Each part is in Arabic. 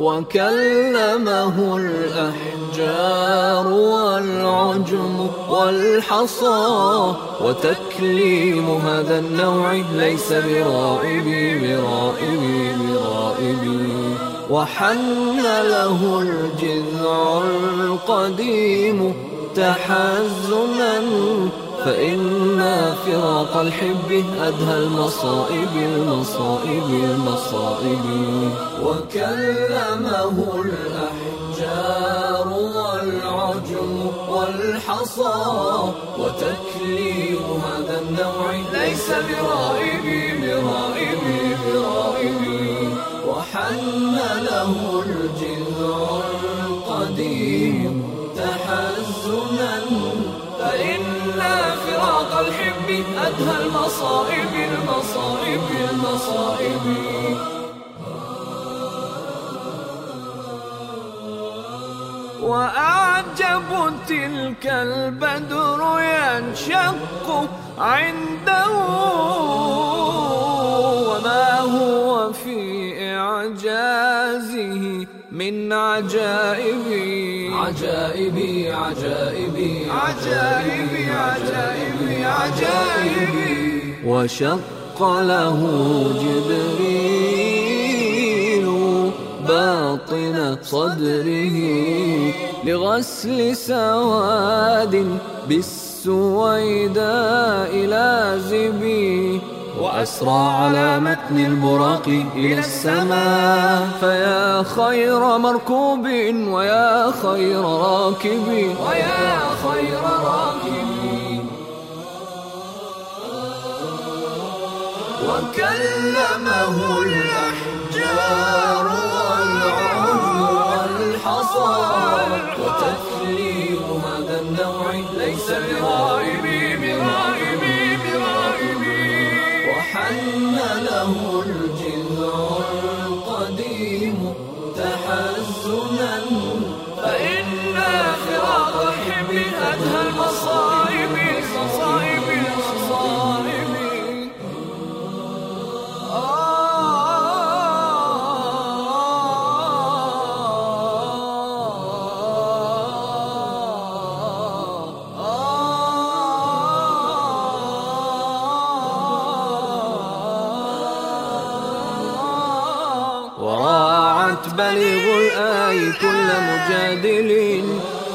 وكلمه الأحجار والعجم والحصى وتكليم هذا النوع ليس برائبي برائبي برائبي. وحن له الجذع القديم تحزنا فإن فراق الحب أدهى المصائب المصائب المصائب. وكلمه الأحجار والعجم والحصى وتكليم هذا النوع ليس برائبي برائبي برائبي وحن له الجذع القديم تحزنا فإن فراق الحب أدهى المصائب المصائب المصائب. وأعجب تلك البدر ينشق عنده. وما هو في إعجازه من عجائبي عجائبي عجائبي عجائبي عجائبي عجائبي وشق له جبريل. باطن صدره لغسل سواد بالسويداء لازبي وأسرى على متن البراق إلى السماء. فيا خير مركوب ويا خير راكب. ويا خير راكب. وكلمه الأحجار. برائبي وحن له الجذع القديم تحزنا فإن فراق الحب أدهى المصائب بليغ الآي كل مجادل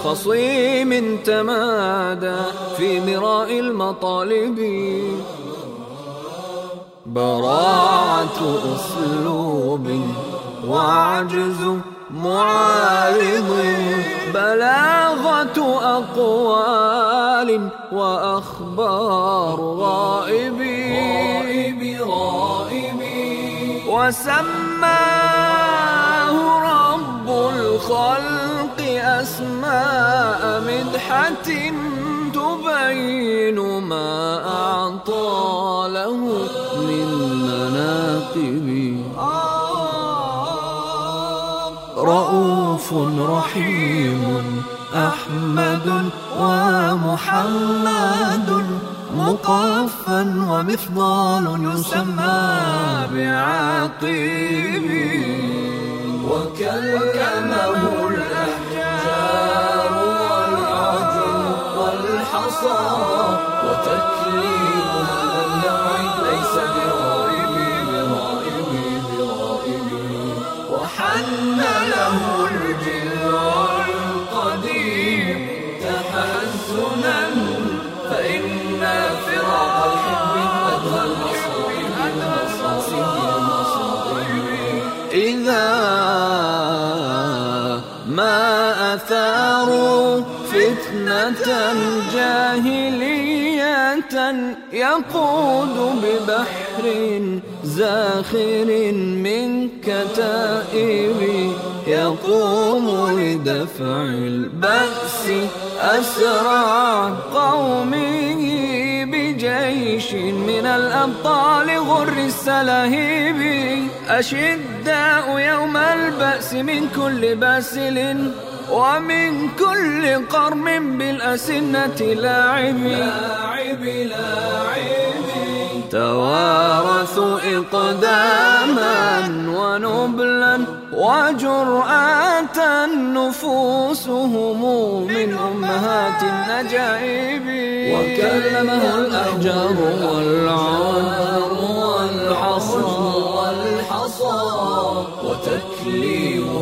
خصيم تمادى في مراء المطالب. براعة أسلوب وعجز معارض. بلاغة أقوال وأخبار غائبي غائبي وسماه رب الخلق أسماء مدحة تبين ما أعطى له من مناقب. رؤوف رحيم أحمد ومحمد مقفا ومفضال يسمى بعقيب وكلمه الأحجار والعجم والحصى وتكليم ما أثاروا فتنة جاهلية يقود ببحر زاخر من كتائب يقوم لدفع البأس أسرع قومه بجيش من الأبطال غر السلاهيب أشداء يوم البأس من كل باسل ومن كل قرم بالأسنة لاعب لاعب لاعب توارثوا إقداما ونبلا وجرأة نفوسهم من أمهات النجائب. وكلمه الأحجار والعار والحصى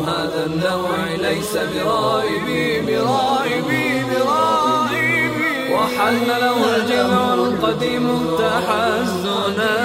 هذا النوع ليس برائبي برائبي برائبي. وحمله الجمع القديم تحزنا